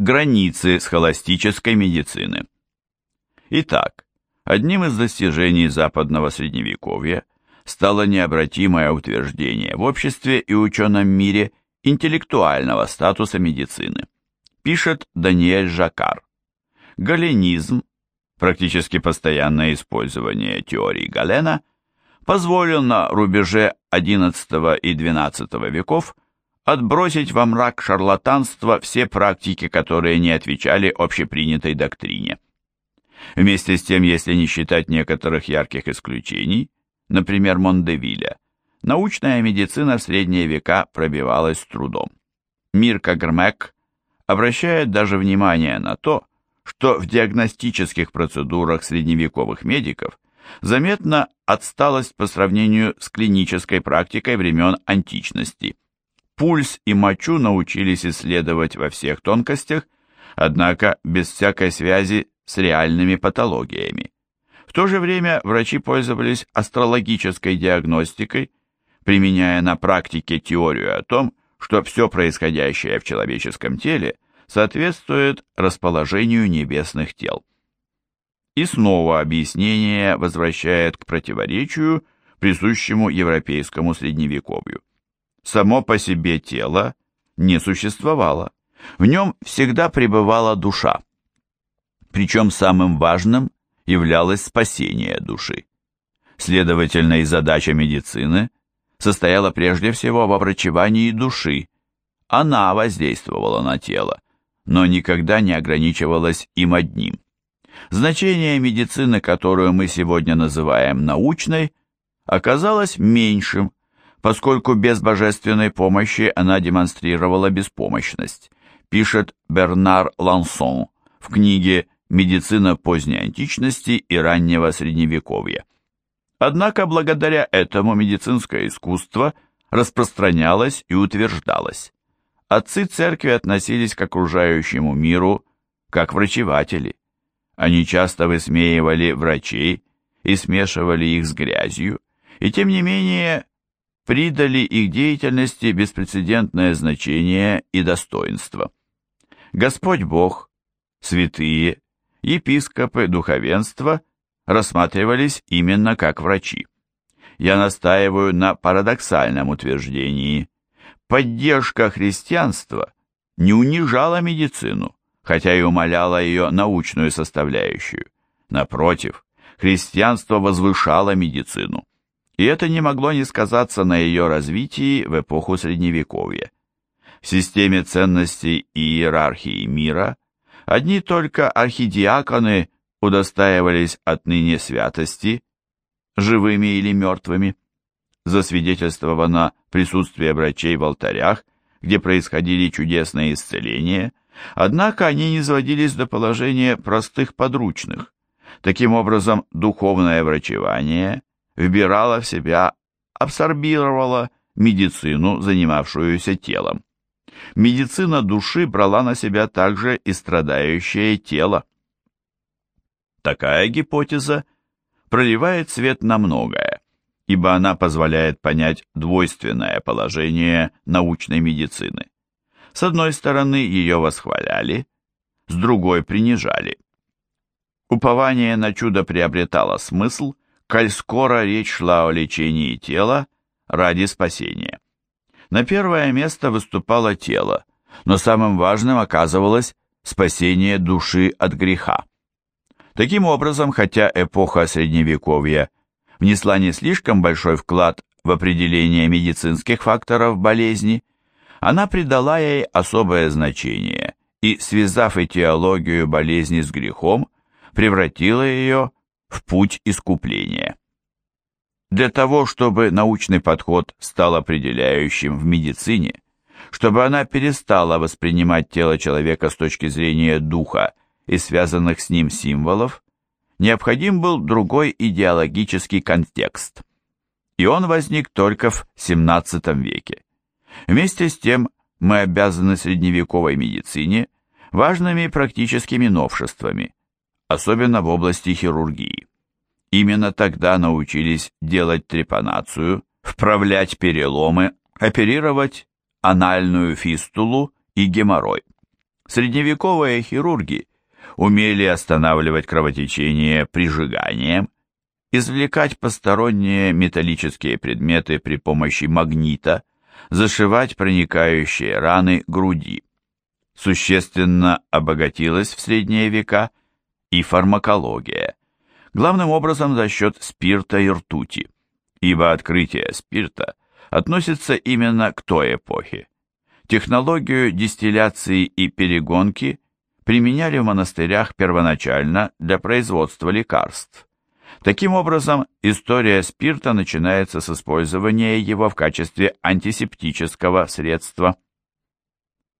границы схоластической медицины. Итак, одним из достижений западного средневековья стало необратимое утверждение в обществе и ученом мире интеллектуального статуса медицины. Пишет Даниэль Жакар. Галенизм, практически постоянное использование теории Галена, позволил на рубеже XI и XII веков отбросить во мрак шарлатанства все практики, которые не отвечали общепринятой доктрине. Вместе с тем, если не считать некоторых ярких исключений, например, Мондевиля, научная медицина в средние века пробивалась с трудом. Мирка Грмек обращает даже внимание на то, что в диагностических процедурах средневековых медиков заметна отсталость по сравнению с клинической практикой времен античности. Пульс и мочу научились исследовать во всех тонкостях, однако без всякой связи с реальными патологиями. В то же время врачи пользовались астрологической диагностикой, применяя на практике теорию о том, что все происходящее в человеческом теле соответствует расположению небесных тел. И снова объяснение возвращает к противоречию, присущему европейскому средневековью. Само по себе тело не существовало, в нем всегда пребывала душа. Причем самым важным являлось спасение души. Следовательно, и задача медицины состояла прежде всего в обрачевании души. Она воздействовала на тело, но никогда не ограничивалась им одним. Значение медицины, которую мы сегодня называем научной, оказалось меньшим, поскольку без божественной помощи она демонстрировала беспомощность, пишет Бернар Лансон в книге «Медицина поздней античности и раннего средневековья». Однако благодаря этому медицинское искусство распространялось и утверждалось. Отцы церкви относились к окружающему миру как врачеватели. Они часто высмеивали врачей и смешивали их с грязью, и тем не менее придали их деятельности беспрецедентное значение и достоинство. Господь Бог, святые, епископы, духовенство рассматривались именно как врачи. Я настаиваю на парадоксальном утверждении. Поддержка христианства не унижала медицину, хотя и умаляла ее научную составляющую. Напротив, христианство возвышало медицину, и это не могло не сказаться на ее развитии в эпоху Средневековья. В системе ценностей и иерархии мира одни только архидиаконы удостаивались отныне святости, живыми или мертвыми. Засвидетельствовано присутствие врачей в алтарях, где происходили чудесные исцеления, однако они не сводились до положения простых подручных. Таким образом, духовное врачевание вбирало в себя, абсорбировало медицину, занимавшуюся телом. Медицина души брала на себя также и страдающее тело. Такая гипотеза проливает свет на многое, ибо она позволяет понять двойственное положение научной медицины. С одной стороны, ее восхваляли, с другой принижали. Упование на чудо приобретало смысл, коль скоро речь шла о лечении тела ради спасения. На первое место выступало тело, но самым важным оказывалось спасение души от греха. Таким образом, хотя эпоха Средневековья внесла не слишком большой вклад в определение медицинских факторов болезни, она придала ей особое значение и, связав этиологию болезни с грехом, превратила ее в путь искупления. Для того, чтобы научный подход стал определяющим в медицине, чтобы она перестала воспринимать тело человека с точки зрения духа и связанных с ним символов, необходим был другой идеологический контекст. И он возник только в XVII веке. Вместе с тем мы обязаны средневековой медицине важными практическими новшествами, особенно в области хирургии. Именно тогда научились делать трепанацию, вправлять переломы, оперировать анальную фистулу и геморрой. Средневековые хирурги умели останавливать кровотечение прижиганием, извлекать посторонние металлические предметы при помощи магнита, зашивать проникающие раны груди. Существенно обогатилась в средние века и фармакология, главным образом за счет спирта и ртути, ибо открытие спирта относится именно к той эпохе. Технологию дистилляции и перегонки применяли в монастырях первоначально для производства лекарств. Таким образом, история спирта начинается с использования его в качестве антисептического средства –